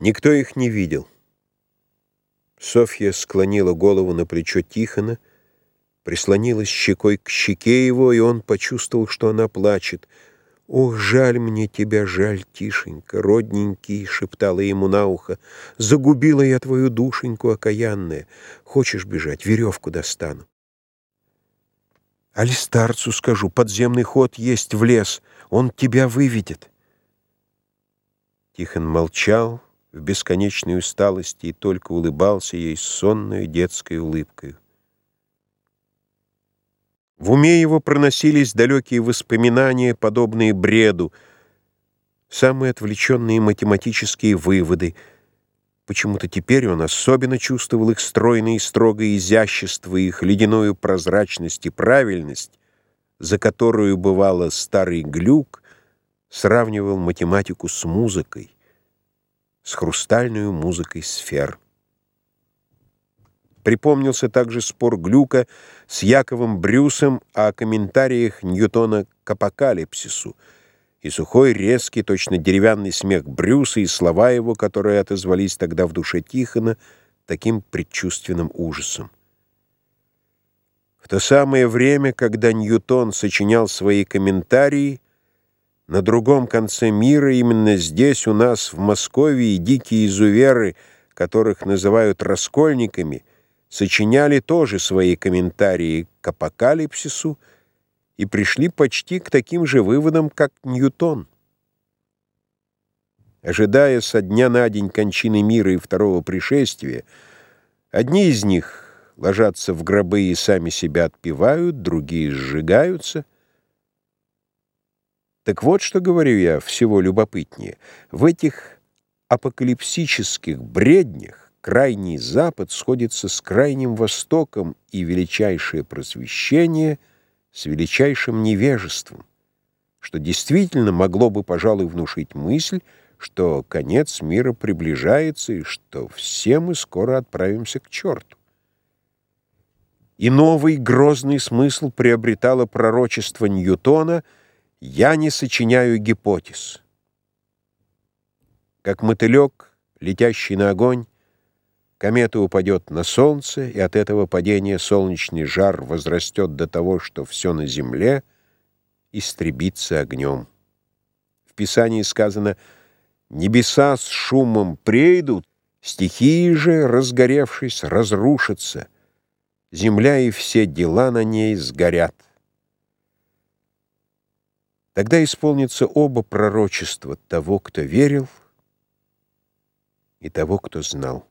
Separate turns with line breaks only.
Никто их не видел. Софья склонила голову на плечо Тихона, прислонилась щекой к щеке его, и он почувствовал, что она плачет. «Ох, жаль мне тебя, жаль, Тишенька, родненький!» — шептала ему на ухо. «Загубила я твою душеньку окаянная. Хочешь бежать? Веревку достану». «Али старцу скажу, подземный ход есть в лес, он тебя выведет». Тихон молчал, в бесконечной усталости и только улыбался ей сонной детской улыбкой. В уме его проносились далекие воспоминания, подобные бреду, самые отвлеченные математические выводы. Почему-то теперь он особенно чувствовал их стройное и строгое изящество, их ледяную прозрачность и правильность, за которую, бывало, старый глюк сравнивал математику с музыкой с хрустальной музыкой сфер. Припомнился также спор Глюка с Яковом Брюсом о комментариях Ньютона к апокалипсису, и сухой, резкий, точно деревянный смех Брюса и слова его, которые отозвались тогда в душе Тихона таким предчувственным ужасом. В то самое время, когда Ньютон сочинял свои комментарии, на другом конце мира, именно здесь, у нас, в Москве, дикие изуверы, которых называют раскольниками, сочиняли тоже свои комментарии к апокалипсису и пришли почти к таким же выводам, как Ньютон. Ожидая со дня на день кончины мира и второго пришествия, одни из них ложатся в гробы и сами себя отпевают, другие сжигаются — так вот, что говорю я, всего любопытнее. В этих апокалипсических бреднях крайний Запад сходится с крайним Востоком и величайшее просвещение с величайшим невежеством, что действительно могло бы, пожалуй, внушить мысль, что конец мира приближается и что все мы скоро отправимся к черту. И новый грозный смысл приобретало пророчество Ньютона — я не сочиняю гипотез. Как мотылек, летящий на огонь, комета упадет на солнце, и от этого падения солнечный жар возрастет до того, что все на земле истребится огнем. В Писании сказано «Небеса с шумом прейдут, стихии же, разгоревшись, разрушатся, земля и все дела на ней сгорят». Тогда исполнится оба пророчества того, кто верил, и того, кто знал.